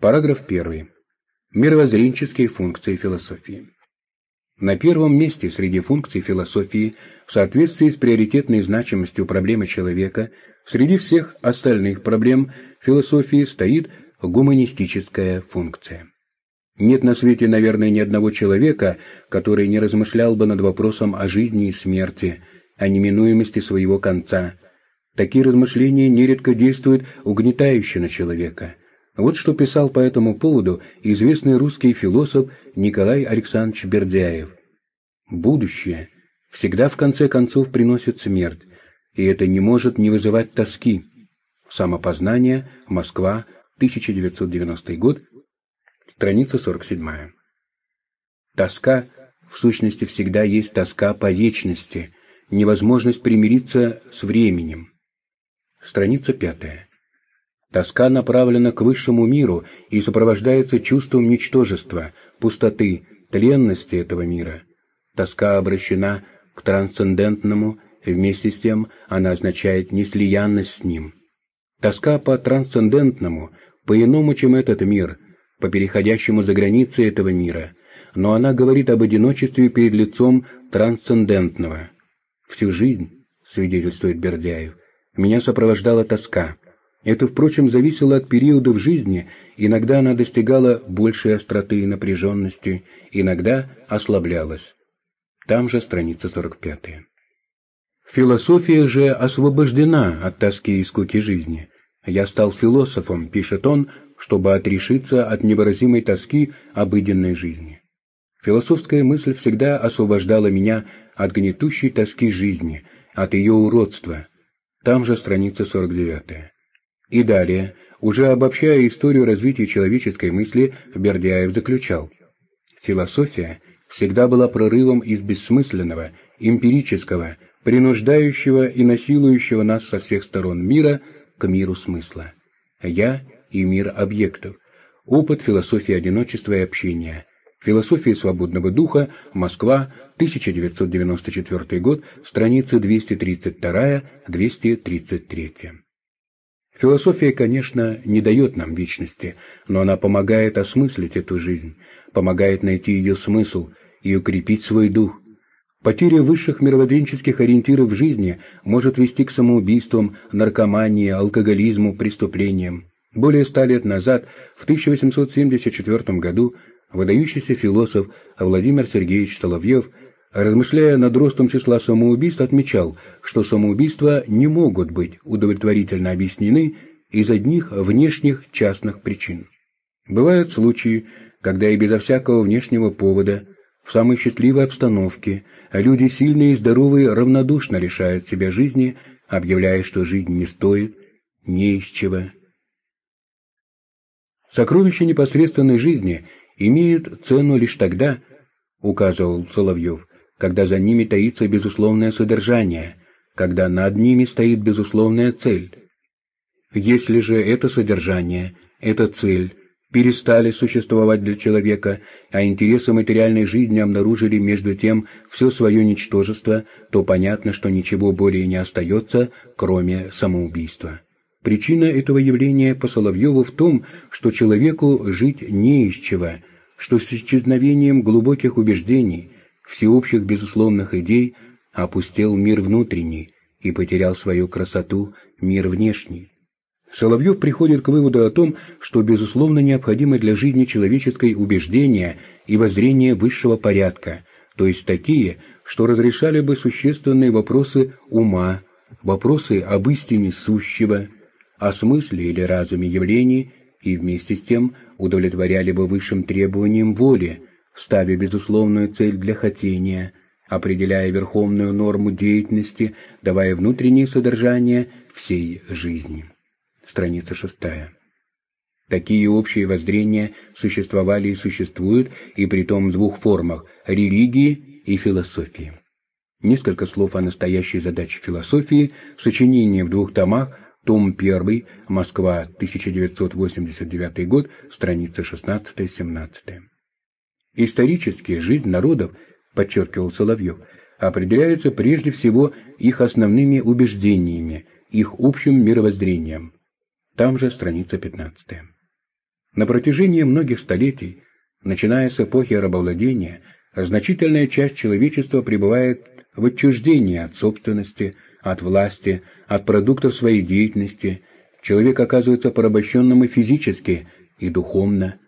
Параграф 1. Мировоззренческие функции философии. На первом месте среди функций философии в соответствии с приоритетной значимостью проблемы человека среди всех остальных проблем философии стоит гуманистическая функция. Нет на свете, наверное, ни одного человека, который не размышлял бы над вопросом о жизни и смерти, о неминуемости своего конца. Такие размышления нередко действуют угнетающе на человека. Вот что писал по этому поводу известный русский философ Николай Александрович Бердяев. «Будущее всегда в конце концов приносит смерть, и это не может не вызывать тоски». Самопознание, Москва, 1990 год, Страница 47. Тоска, в сущности, всегда есть тоска по вечности, невозможность примириться с временем. Страница 5. Тоска направлена к высшему миру и сопровождается чувством ничтожества, пустоты, тленности этого мира. Тоска обращена к трансцендентному, вместе с тем она означает неслиянность с ним. Тоска по трансцендентному, по-иному, чем этот мир – по переходящему за границы этого мира, но она говорит об одиночестве перед лицом трансцендентного. Всю жизнь, свидетельствует Бердяев, меня сопровождала тоска. Это, впрочем, зависело от периода в жизни, иногда она достигала большей остроты и напряженности, иногда ослаблялась. Там же страница 45. Философия же освобождена от тоски и скуки жизни. Я стал философом, пишет он, чтобы отрешиться от невыразимой тоски обыденной жизни. Философская мысль всегда освобождала меня от гнетущей тоски жизни, от ее уродства. Там же страница 49. И далее, уже обобщая историю развития человеческой мысли, Бердяев заключал. Философия всегда была прорывом из бессмысленного, эмпирического, принуждающего и насилующего нас со всех сторон мира к миру смысла. Я и мир объектов, опыт философии одиночества и общения, философия свободного духа, Москва, 1994 год, страницы 232-233. Философия, конечно, не дает нам вечности, но она помогает осмыслить эту жизнь, помогает найти ее смысл и укрепить свой дух. Потеря высших мировоззренческих ориентиров в жизни может вести к самоубийствам, наркомании, алкоголизму, преступлениям. Более ста лет назад, в 1874 году, выдающийся философ Владимир Сергеевич Соловьев, размышляя над ростом числа самоубийств, отмечал, что самоубийства не могут быть удовлетворительно объяснены из одних внешних частных причин. Бывают случаи, когда и безо всякого внешнего повода, в самой счастливой обстановке, люди сильные и здоровые равнодушно лишают себя жизни, объявляя, что жизнь не стоит, не из чего, Сокровища непосредственной жизни имеют цену лишь тогда, указывал Соловьев, когда за ними таится безусловное содержание, когда над ними стоит безусловная цель. Если же это содержание, эта цель перестали существовать для человека, а интересы материальной жизни обнаружили между тем все свое ничтожество, то понятно, что ничего более не остается, кроме самоубийства. Причина этого явления по Соловьеву в том, что человеку жить не из чего, что с исчезновением глубоких убеждений, всеобщих безусловных идей, опустел мир внутренний и потерял свою красоту мир внешний. Соловьев приходит к выводу о том, что безусловно необходимы для жизни человеческой убеждения и воззрения высшего порядка, то есть такие, что разрешали бы существенные вопросы ума, вопросы об истине сущего, о смысле или разуме явлений и вместе с тем удовлетворяли бы высшим требованиям воли, ставя безусловную цель для хотения, определяя верховную норму деятельности, давая внутреннее содержание всей жизни. Страница шестая. Такие общие воззрения существовали и существуют, и при том в двух формах – религии и философии. Несколько слов о настоящей задаче философии, сочинение в двух томах – том 1, Москва, 1989 год, страница 16-17. Исторически жизнь народов, подчеркивал Соловьев, определяется прежде всего их основными убеждениями, их общим мировоззрением. Там же страница 15. На протяжении многих столетий, начиная с эпохи рабовладения, значительная часть человечества пребывает в отчуждении от собственности, от власти, от продуктов своей деятельности. Человек оказывается порабощенным и физически, и духовно.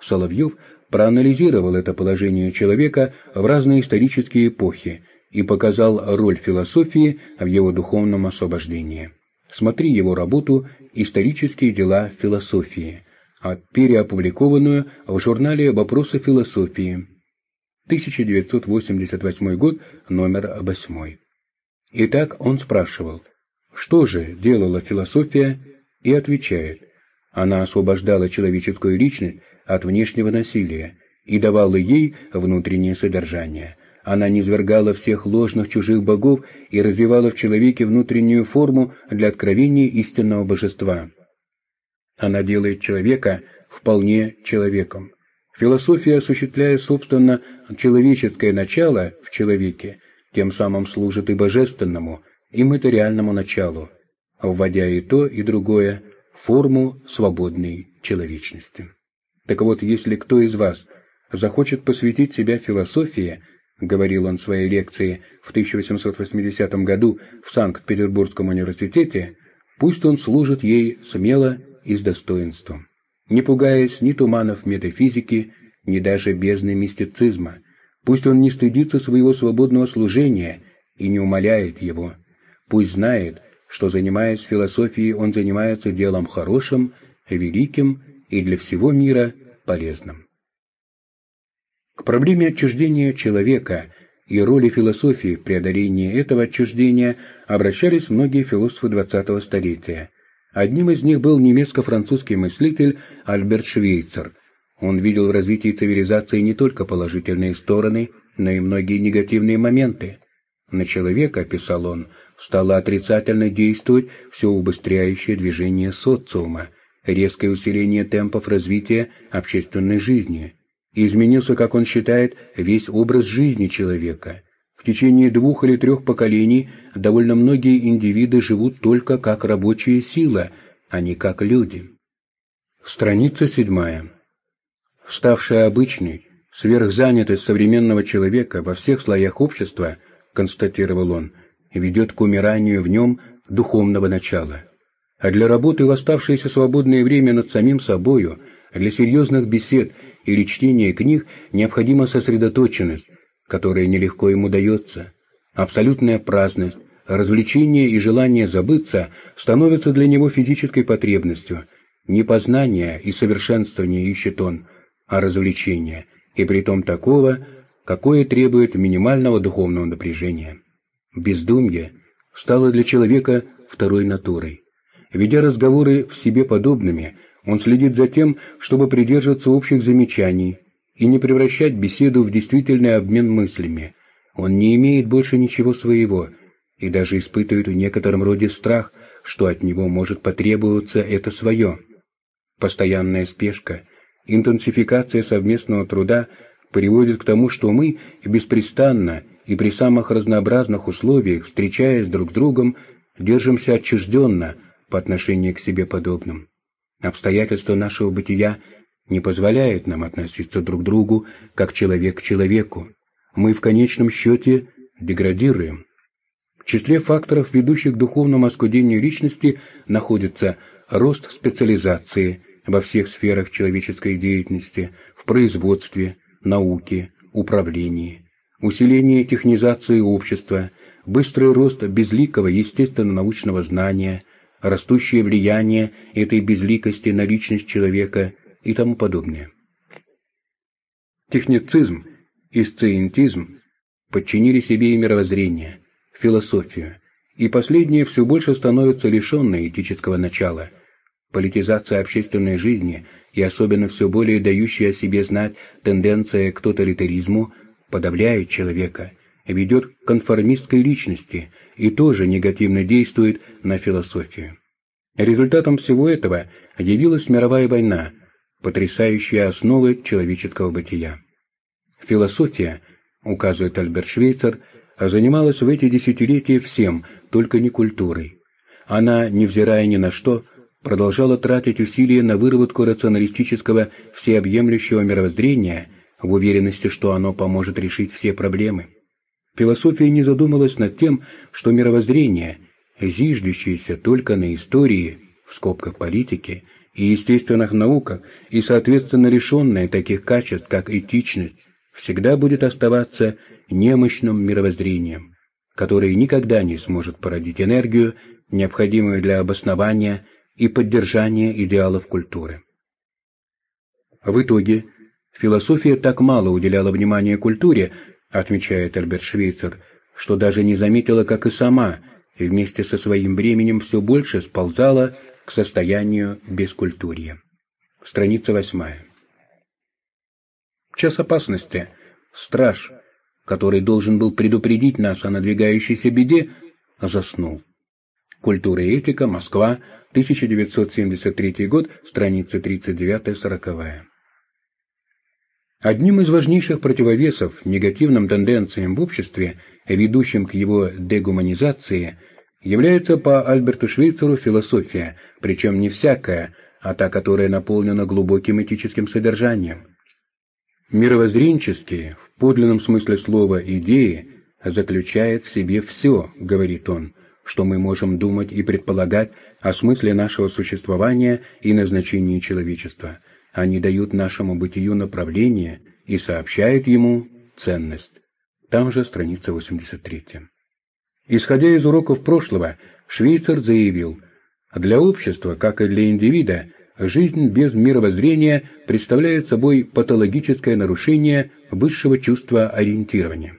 Соловьев проанализировал это положение человека в разные исторические эпохи и показал роль философии в его духовном освобождении. Смотри его работу «Исторические дела философии», а переопубликованную в журнале «Вопросы философии», 1988 год, номер 8. Итак, он спрашивал, что же делала философия, и отвечает, она освобождала человеческую личность от внешнего насилия и давала ей внутреннее содержание. Она низвергала всех ложных чужих богов и развивала в человеке внутреннюю форму для откровения истинного божества. Она делает человека вполне человеком. Философия, осуществляя, собственно, человеческое начало в человеке, тем самым служит и божественному, и материальному началу, вводя и то, и другое в форму свободной человечности. Так вот, если кто из вас захочет посвятить себя философии, говорил он в своей лекции в 1880 году в Санкт-Петербургском университете, пусть он служит ей смело и с достоинством, не пугаясь ни туманов метафизики, ни даже бездны мистицизма. Пусть он не стыдится своего свободного служения и не умоляет его. Пусть знает, что, занимаясь философией, он занимается делом хорошим, великим и для всего мира полезным. К проблеме отчуждения человека и роли философии в преодолении этого отчуждения обращались многие философы XX столетия. Одним из них был немецко-французский мыслитель Альберт Швейцер. Он видел в развитии цивилизации не только положительные стороны, но и многие негативные моменты. На человека, писал он, стало отрицательно действовать все убыстряющее движение социума, резкое усиление темпов развития общественной жизни. Изменился, как он считает, весь образ жизни человека. В течение двух или трех поколений довольно многие индивиды живут только как рабочая сила, а не как люди. Страница седьмая. Ставшая обычной, сверхзанятость современного человека во всех слоях общества, констатировал он, ведет к умиранию в нем духовного начала а для работы в оставшееся свободное время над самим собою, для серьезных бесед или чтения книг необходима сосредоточенность, которая нелегко ему дается. Абсолютная праздность, развлечение и желание забыться становятся для него физической потребностью. Не познание и совершенствование ищет он, а развлечение, и притом такого, какое требует минимального духовного напряжения. Бездумье стало для человека второй натурой. Ведя разговоры в себе подобными, он следит за тем, чтобы придерживаться общих замечаний и не превращать беседу в действительный обмен мыслями. Он не имеет больше ничего своего и даже испытывает в некотором роде страх, что от него может потребоваться это свое. Постоянная спешка, интенсификация совместного труда приводит к тому, что мы беспрестанно и при самых разнообразных условиях, встречаясь друг с другом, держимся отчужденно – по отношению к себе подобным. Обстоятельства нашего бытия не позволяют нам относиться друг к другу, как человек к человеку. Мы в конечном счете деградируем. В числе факторов, ведущих к духовному оскудению личности, находится рост специализации во всех сферах человеческой деятельности, в производстве, науке, управлении, усиление технизации общества, быстрый рост безликого естественно-научного знания, растущее влияние этой безликости на личность человека и тому подобное. Техницизм и сциентизм подчинили себе и мировоззрение, философию, и последнее все больше становится лишенной этического начала. Политизация общественной жизни и особенно все более дающая о себе знать тенденция к тоталитаризму подавляет человека, ведет к конформистской личности – и тоже негативно действует на философию. Результатом всего этого явилась мировая война, потрясающая основы человеческого бытия. Философия, указывает Альберт Швейцер, занималась в эти десятилетия всем, только не культурой. Она, невзирая ни на что, продолжала тратить усилия на выработку рационалистического всеобъемлющего мировоззрения в уверенности, что оно поможет решить все проблемы. Философия не задумалась над тем, что мировоззрение, зиждущееся только на истории, в скобках политики, и естественных науках, и, соответственно, лишенное таких качеств, как этичность, всегда будет оставаться немощным мировоззрением, которое никогда не сможет породить энергию, необходимую для обоснования и поддержания идеалов культуры. В итоге, философия так мало уделяла внимания культуре, отмечает Альберт Швейцер, что даже не заметила, как и сама, и вместе со своим временем все больше сползала к состоянию бескультурья. Страница восьмая. Час опасности, страж, который должен был предупредить нас о надвигающейся беде, заснул. Культура и этика, Москва, 1973 год, страница 39-40. Одним из важнейших противовесов негативным тенденциям в обществе, ведущим к его дегуманизации, является по Альберту Швейцеру философия, причем не всякая, а та, которая наполнена глубоким этическим содержанием. Мировоззренческие, в подлинном смысле слова идеи, заключает в себе все, говорит он, что мы можем думать и предполагать о смысле нашего существования и назначении человечества – они дают нашему бытию направление и сообщают ему ценность. Там же страница 83. Исходя из уроков прошлого, Швейцар заявил, для общества, как и для индивида, жизнь без мировоззрения представляет собой патологическое нарушение высшего чувства ориентирования.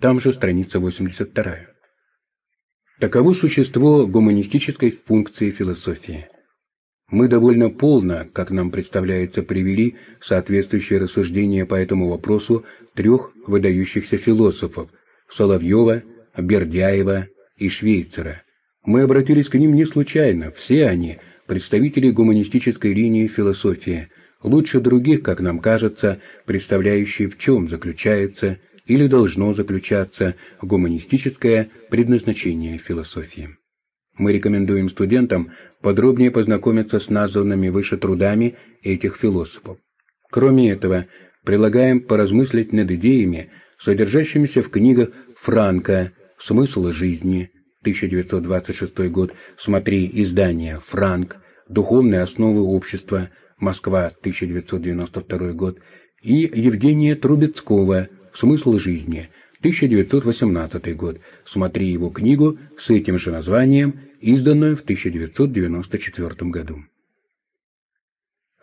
Там же страница 82. Таково существо гуманистической функции философии. Мы довольно полно, как нам представляется, привели соответствующие рассуждения по этому вопросу трех выдающихся философов – Соловьева, Бердяева и Швейцера. Мы обратились к ним не случайно, все они – представители гуманистической линии философии, лучше других, как нам кажется, представляющие в чем заключается или должно заключаться гуманистическое предназначение философии. Мы рекомендуем студентам подробнее познакомиться с названными выше трудами этих философов. Кроме этого, прилагаем поразмыслить над идеями, содержащимися в книгах Франка «Смысл жизни», 1926 год, смотри издание «Франк», «Духовные основы общества», Москва, 1992 год, и Евгения Трубецкого «Смысл жизни», 1918 год. Смотри его книгу с этим же названием изданную в 1994 году.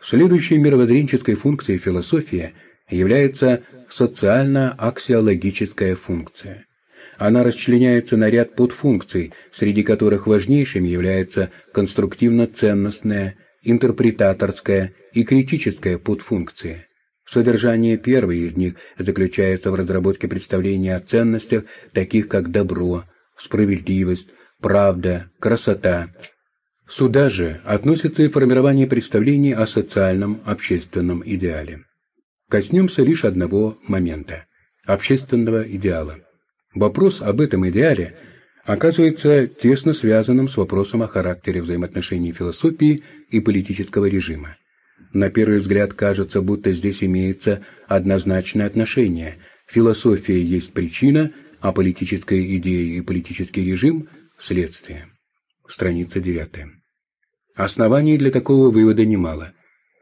Следующей мировоззренческой функцией философии является социально-аксиологическая функция. Она расчленяется на ряд подфункций, среди которых важнейшими является конструктивно-ценностная, интерпретаторская и критическая подфункция. Содержание первой из них заключается в разработке представления о ценностях, таких как добро, справедливость, правда, красота. Сюда же относится и формирование представлений о социальном общественном идеале. Коснемся лишь одного момента – общественного идеала. Вопрос об этом идеале оказывается тесно связанным с вопросом о характере взаимоотношений философии и политического режима. На первый взгляд кажется, будто здесь имеется однозначное отношение. Философия есть причина, а политическая идея и политический режим Следствие. Страница 9. Оснований для такого вывода немало.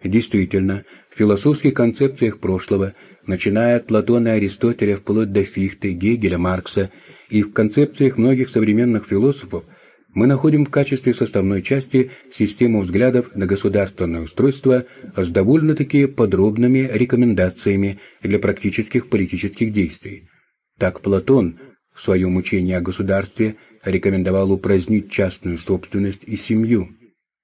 Действительно, в философских концепциях прошлого, начиная от Платона и Аристотеля вплоть до Фихте, Гегеля, Маркса, и в концепциях многих современных философов, мы находим в качестве составной части систему взглядов на государственное устройство с довольно-таки подробными рекомендациями для практических политических действий. Так Платон в своем учении о государстве – рекомендовал упразднить частную собственность и семью.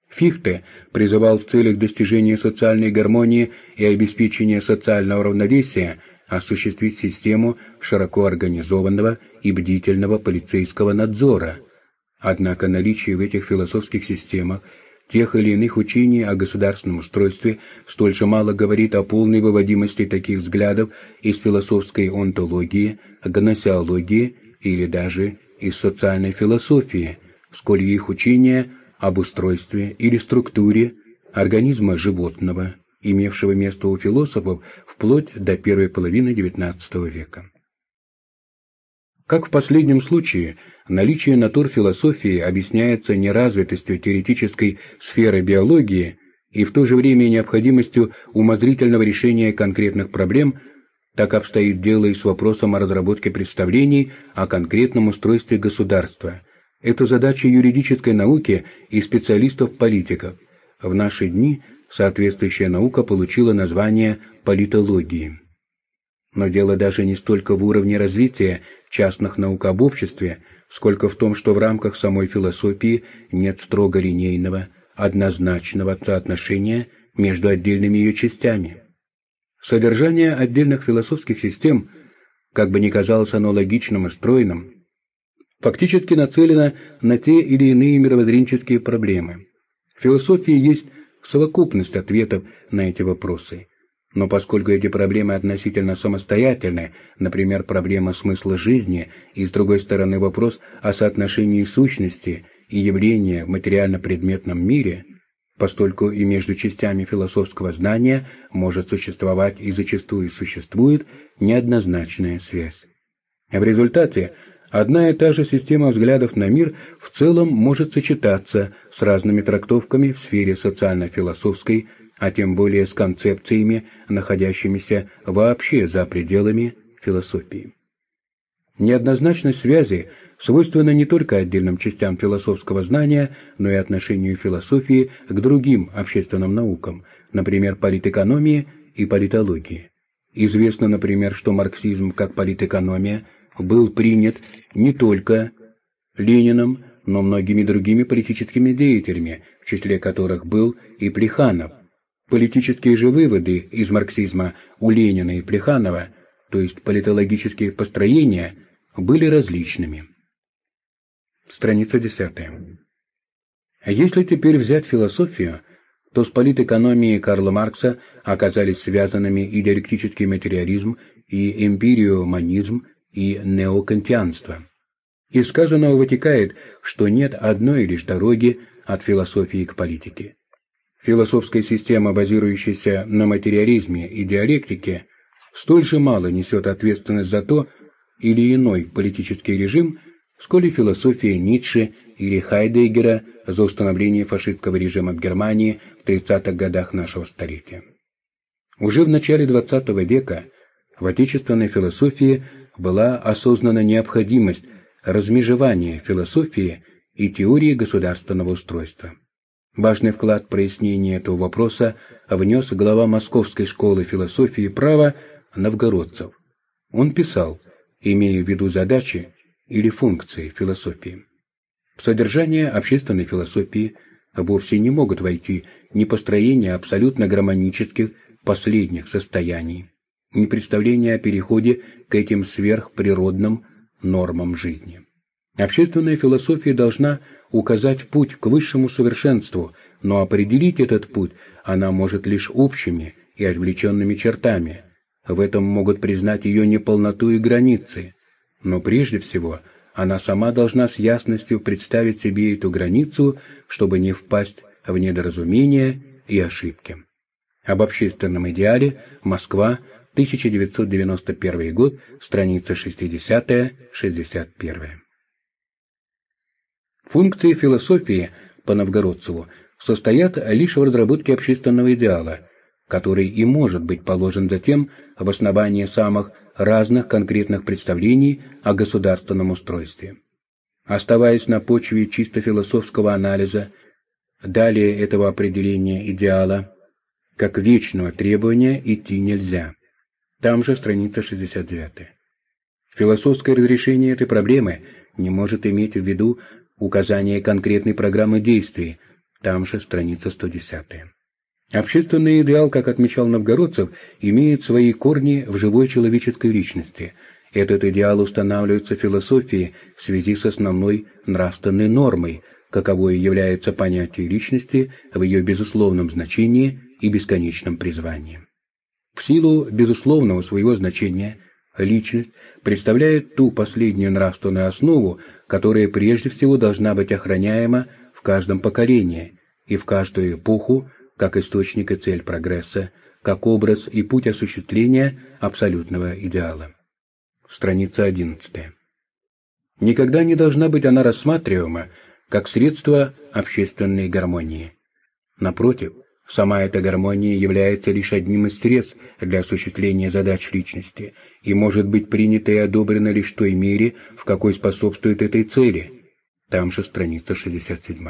Фихте призывал в целях достижения социальной гармонии и обеспечения социального равновесия осуществить систему широко организованного и бдительного полицейского надзора. Однако наличие в этих философских системах тех или иных учений о государственном устройстве столь же мало говорит о полной выводимости таких взглядов из философской онтологии, гносеологии или даже из социальной философии, сколь их учения об устройстве или структуре организма животного, имевшего место у философов вплоть до первой половины XIX века. Как в последнем случае, наличие натурфилософии объясняется неразвитостью теоретической сферы биологии и в то же время необходимостью умозрительного решения конкретных проблем, так обстоит дело и с вопросом о разработке представлений о конкретном устройстве государства. Это задача юридической науки и специалистов-политиков. В наши дни соответствующая наука получила название политологии. Но дело даже не столько в уровне развития частных наук об обществе, сколько в том, что в рамках самой философии нет строго линейного, однозначного соотношения между отдельными ее частями. Содержание отдельных философских систем, как бы ни казалось оно логичным и стройным, фактически нацелено на те или иные мировоззренческие проблемы. В философии есть совокупность ответов на эти вопросы. Но поскольку эти проблемы относительно самостоятельны, например, проблема смысла жизни, и с другой стороны вопрос о соотношении сущности и явления в материально-предметном мире, постольку и между частями философского знания может существовать и зачастую существует неоднозначная связь. В результате одна и та же система взглядов на мир в целом может сочетаться с разными трактовками в сфере социально-философской, а тем более с концепциями, находящимися вообще за пределами философии. Неоднозначность связи свойственна не только отдельным частям философского знания, но и отношению философии к другим общественным наукам, например, политэкономии и политологии. Известно, например, что марксизм как политэкономия был принят не только Лениным, но многими другими политическими деятелями, в числе которых был и Плеханов, Политические же выводы из марксизма у Ленина и Плеханова, то есть политологические построения, были различными. Страница 10. Если теперь взять философию, то с политэкономией Карла Маркса оказались связанными и диалектический материализм, и эмпириоманизм, и неокантианство. Из сказанного вытекает, что нет одной лишь дороги от философии к политике. Философская система, базирующаяся на материализме и диалектике, столь же мало несет ответственность за то или иной политический режим, сколь и философия Ницше или Хайдеггера за установление фашистского режима в Германии в 30-х годах нашего столетия. Уже в начале XX века в отечественной философии была осознана необходимость размежевания философии и теории государственного устройства. Важный вклад в прояснение этого вопроса внес глава Московской школы философии и права Новгородцев. Он писал, имея в виду задачи или функции философии. В содержание общественной философии вовсе не могут войти ни построение абсолютно гармонических последних состояний, ни представление о переходе к этим сверхприродным нормам жизни. Общественная философия должна указать путь к высшему совершенству, но определить этот путь она может лишь общими и отвлеченными чертами. В этом могут признать ее неполноту и границы. Но прежде всего она сама должна с ясностью представить себе эту границу, чтобы не впасть в недоразумения и ошибки. Об общественном идеале Москва, 1991 год, страница 60-61. Функции философии по Новгородцеву состоят лишь в разработке общественного идеала, который и может быть положен затем в основании самых разных конкретных представлений о государственном устройстве. Оставаясь на почве чисто философского анализа, далее этого определения идеала, как вечного требования идти нельзя. Там же страница 69. Философское разрешение этой проблемы не может иметь в виду указание конкретной программы действий, там же страница 110. Общественный идеал, как отмечал Новгородцев, имеет свои корни в живой человеческой личности. Этот идеал устанавливается в философии в связи с основной нравственной нормой, каковой является понятие личности в ее безусловном значении и бесконечном призвании. В силу безусловного своего значения личность представляет ту последнюю нравственную основу, которая прежде всего должна быть охраняема в каждом поколении и в каждую эпоху как источник и цель прогресса, как образ и путь осуществления абсолютного идеала. Страница 11. Никогда не должна быть она рассматриваема как средство общественной гармонии. Напротив, сама эта гармония является лишь одним из средств для осуществления задач личности и может быть принята и одобрена лишь в той мере, в какой способствует этой цели. Там же страница 67.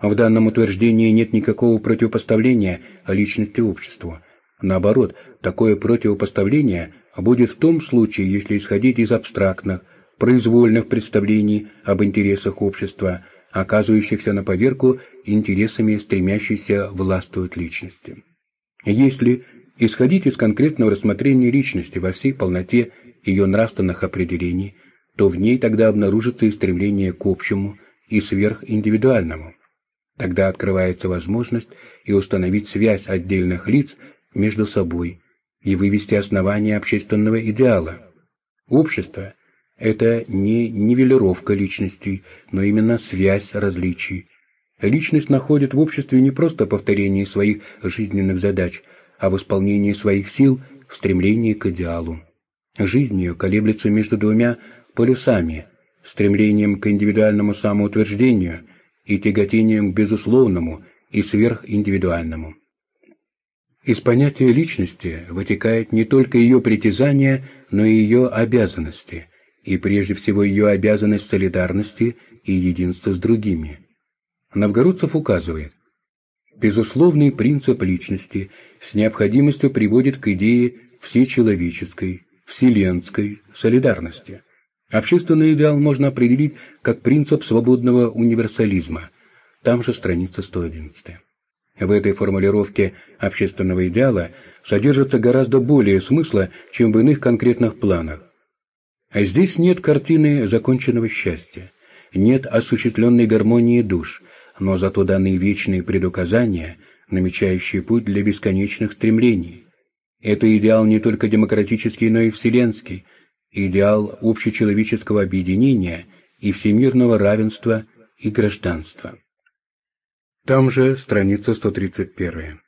В данном утверждении нет никакого противопоставления личности обществу. Наоборот, такое противопоставление будет в том случае, если исходить из абстрактных, произвольных представлений об интересах общества, оказывающихся на поверку интересами стремящейся властвовать личности. Если исходить из конкретного рассмотрения личности во всей полноте ее нравственных определений, то в ней тогда обнаружится и стремление к общему и сверхиндивидуальному. Тогда открывается возможность и установить связь отдельных лиц между собой и вывести основания общественного идеала. Общество – это не нивелировка личностей, но именно связь различий. Личность находит в обществе не просто повторение своих жизненных задач, а в исполнении своих сил в стремлении к идеалу. Жизнь ее колеблется между двумя полюсами – стремлением к индивидуальному самоутверждению – и тяготением к безусловному и сверхиндивидуальному. Из понятия личности вытекает не только ее притязания, но и ее обязанности, и прежде всего ее обязанность солидарности и единства с другими. Новгородцев указывает, безусловный принцип личности с необходимостью приводит к идее всечеловеческой, вселенской солидарности. Общественный идеал можно определить как принцип свободного универсализма. Там же страница 111. В этой формулировке общественного идеала содержится гораздо более смысла, чем в иных конкретных планах. А здесь нет картины законченного счастья, нет осуществленной гармонии душ, но зато даны вечные предуказания, намечающие путь для бесконечных стремлений. Это идеал не только демократический, но и вселенский – идеал общечеловеческого объединения и всемирного равенства и гражданства. Там же страница 131.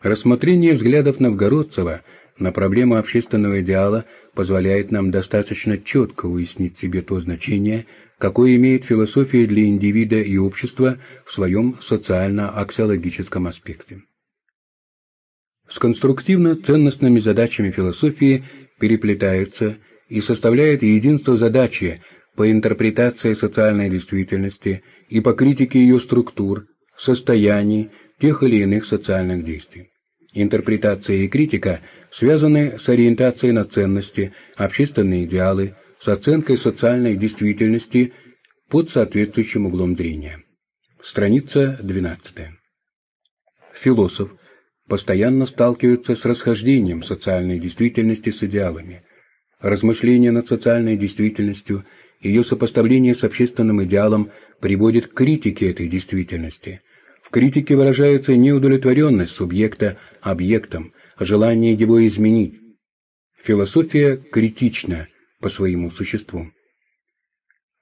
Рассмотрение взглядов Новгородцева на проблему общественного идеала позволяет нам достаточно четко уяснить себе то значение, какое имеет философия для индивида и общества в своем социально-аксиологическом аспекте. С конструктивно-ценностными задачами философии переплетаются и составляет единство задачи по интерпретации социальной действительности и по критике ее структур, состояний, тех или иных социальных действий. Интерпретация и критика связаны с ориентацией на ценности, общественные идеалы, с оценкой социальной действительности под соответствующим углом зрения. Страница 12. Философ постоянно сталкивается с расхождением социальной действительности с идеалами – Размышление над социальной действительностью, ее сопоставление с общественным идеалом приводит к критике этой действительности. В критике выражается неудовлетворенность субъекта объектом, желание его изменить. Философия критична по своему существу.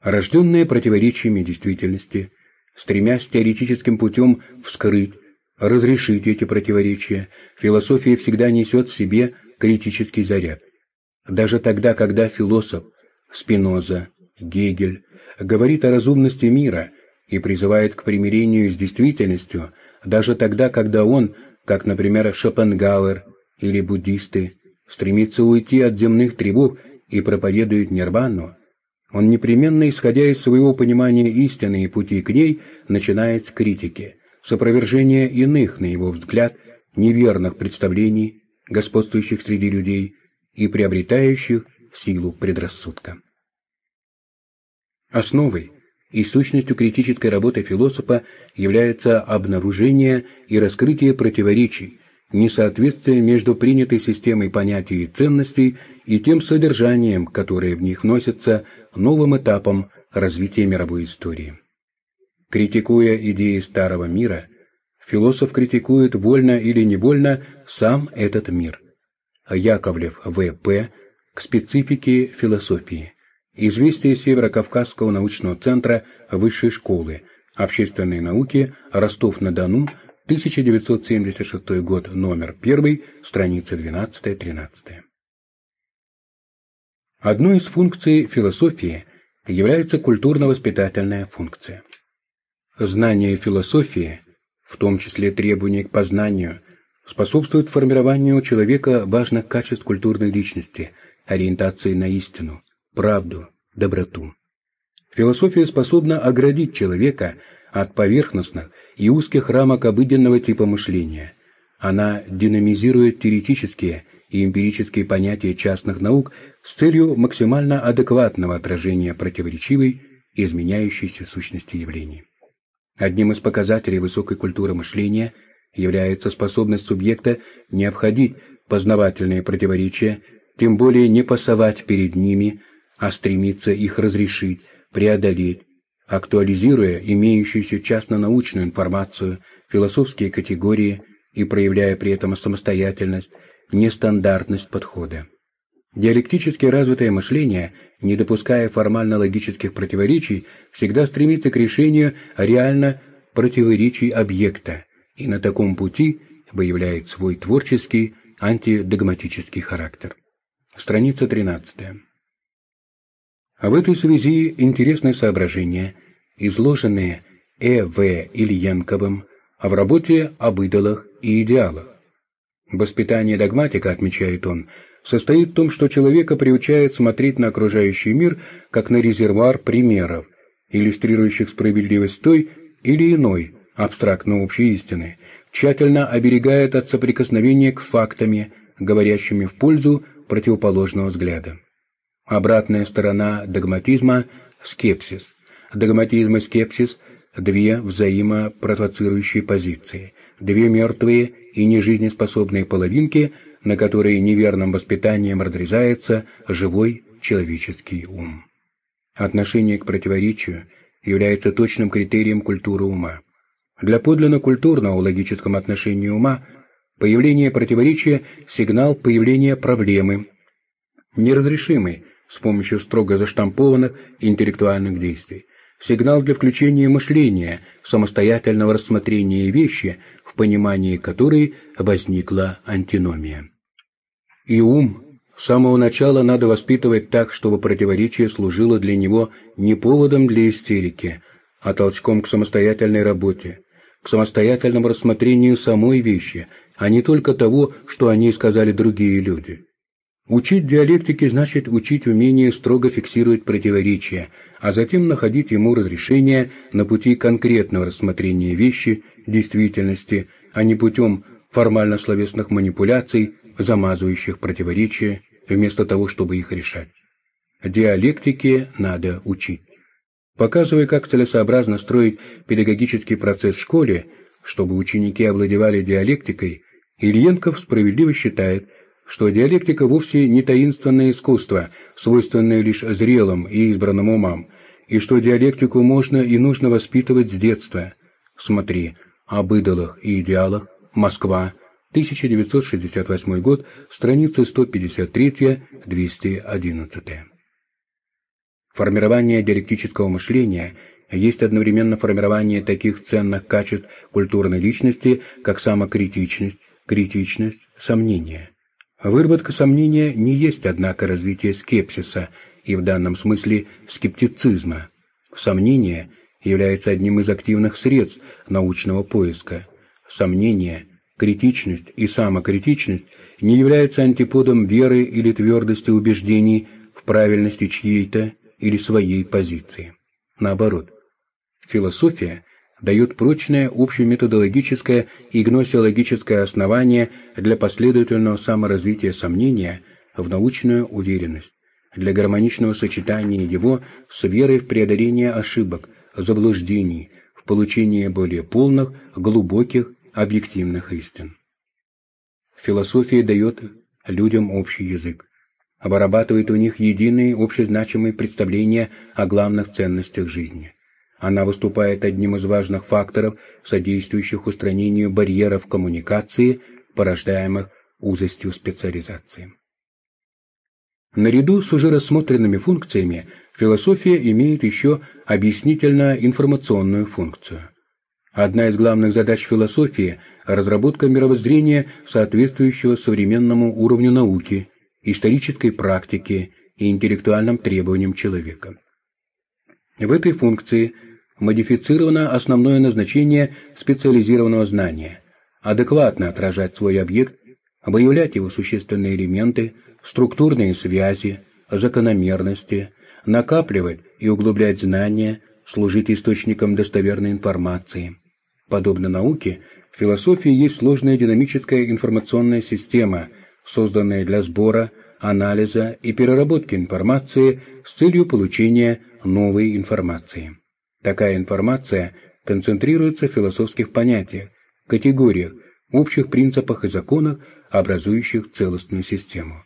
Рожденные противоречиями действительности, стремясь теоретическим путем вскрыть, разрешить эти противоречия, философия всегда несет в себе критический заряд. Даже тогда, когда философ Спиноза, Гегель говорит о разумности мира и призывает к примирению с действительностью, даже тогда, когда он, как, например, Шопенгауэр или буддисты, стремится уйти от земных тревог и проповедует нирвану, он непременно, исходя из своего понимания истины и пути к ней, начинает с критики, с опровержения иных, на его взгляд, неверных представлений, господствующих среди людей, и приобретающих силу предрассудка. Основой и сущностью критической работы философа является обнаружение и раскрытие противоречий, несоответствия между принятой системой понятий и ценностей и тем содержанием, которое в них носится новым этапом развития мировой истории. Критикуя идеи старого мира, философ критикует вольно или невольно сам этот мир. Яковлев В.П. к специфике философии. Известие Северо-Кавказского научного центра Высшей школы. Общественные науки, Ростов-на-Дону, 1976 год, номер 1, страница 12-13. Одной из функций философии является культурно-воспитательная функция. Знание философии, в том числе требования к познанию, способствует формированию человека важных качеств культурной личности, ориентации на истину, правду, доброту. Философия способна оградить человека от поверхностных и узких рамок обыденного типа мышления. Она динамизирует теоретические и эмпирические понятия частных наук с целью максимально адекватного отражения противоречивой и изменяющейся сущности явлений. Одним из показателей высокой культуры мышления является способность субъекта не обходить познавательные противоречия, тем более не пасовать перед ними, а стремиться их разрешить, преодолеть, актуализируя имеющуюся частно-научную информацию, философские категории и проявляя при этом самостоятельность, нестандартность подхода. Диалектически развитое мышление, не допуская формально-логических противоречий, всегда стремится к решению реально противоречий объекта и на таком пути выявляет свой творческий антидогматический характер. Страница 13. А в этой связи интересные соображения, изложенные Э. В. Ильенковым в работе об идолах и идеалах. Воспитание догматика, отмечает он, состоит в том, что человека приучает смотреть на окружающий мир как на резервуар примеров, иллюстрирующих справедливость той или иной абстрактно общей истины, тщательно оберегает от соприкосновения к фактами, говорящими в пользу противоположного взгляда. Обратная сторона догматизма – скепсис. Догматизм и скепсис – две взаимопровоцирующие позиции, две мертвые и нежизнеспособные половинки, на которые неверным воспитанием разрезается живой человеческий ум. Отношение к противоречию является точным критерием культуры ума. Для подлинно культурного в логическом отношении ума появление противоречия – сигнал появления проблемы, неразрешимой, с помощью строго заштампованных интеллектуальных действий. Сигнал для включения мышления, самостоятельного рассмотрения вещи, в понимании которой возникла антиномия. И ум с самого начала надо воспитывать так, чтобы противоречие служило для него не поводом для истерики, а толчком к самостоятельной работе, к самостоятельному рассмотрению самой вещи, а не только того, что о ней сказали другие люди. Учить диалектике значит учить умение строго фиксировать противоречия, а затем находить ему разрешение на пути конкретного рассмотрения вещи, действительности, а не путем формально-словесных манипуляций, замазывающих противоречия, вместо того, чтобы их решать. Диалектике надо учить. Показывая, как целесообразно строить педагогический процесс в школе, чтобы ученики овладевали диалектикой, Ильенков справедливо считает, что диалектика вовсе не таинственное искусство, свойственное лишь зрелым и избранным умам, и что диалектику можно и нужно воспитывать с детства. Смотри, об идолах и идеалах, Москва, 1968 год, страница 153-211. Формирование диалектического мышления есть одновременно формирование таких ценных качеств культурной личности, как самокритичность, критичность, сомнение. Выработка сомнения не есть, однако, развитие скепсиса и в данном смысле скептицизма. Сомнение является одним из активных средств научного поиска. Сомнение, критичность и самокритичность не являются антиподом веры или твердости убеждений в правильности чьей-то или своей позиции. Наоборот, философия дает прочное общеметодологическое и гносеологическое основание для последовательного саморазвития сомнения в научную уверенность, для гармоничного сочетания его с верой в преодоление ошибок, заблуждений, в получение более полных, глубоких, объективных истин. Философия дает людям общий язык, вырабатывает у них единые общезначимые представления о главных ценностях жизни. Она выступает одним из важных факторов, содействующих устранению барьеров коммуникации, порождаемых узостью специализации. Наряду с уже рассмотренными функциями философия имеет еще объяснительно-информационную функцию. Одна из главных задач философии – разработка мировоззрения, соответствующего современному уровню науки, исторической практики и интеллектуальным требованиям человека. В этой функции модифицировано основное назначение специализированного знания – адекватно отражать свой объект, выявлять его существенные элементы, структурные связи, закономерности, накапливать и углублять знания, служить источником достоверной информации. Подобно науке, в философии есть сложная динамическая информационная система, созданная для сбора, анализа и переработки информации с целью получения новой информации. Такая информация концентрируется в философских понятиях, категориях, общих принципах и законах, образующих целостную систему.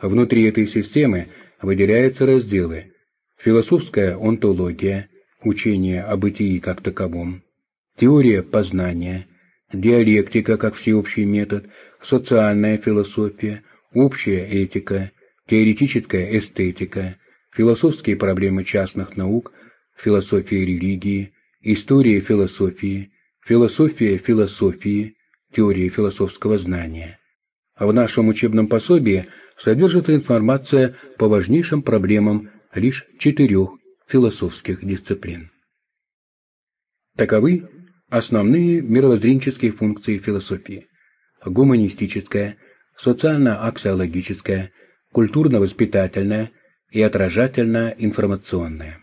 Внутри этой системы выделяются разделы философская онтология, учение о бытии как таковом, теория познания, диалектика как всеобщий метод, социальная философия, общая этика, теоретическая эстетика, философские проблемы частных наук, философия религии, история философии, философия философии, теория философского знания. А в нашем учебном пособии содержится информация по важнейшим проблемам лишь четырех философских дисциплин. Таковы основные мировоззренческие функции философии. Гуманистическая, социально-аксиологическая, культурно-воспитательная и отражательно-информационная.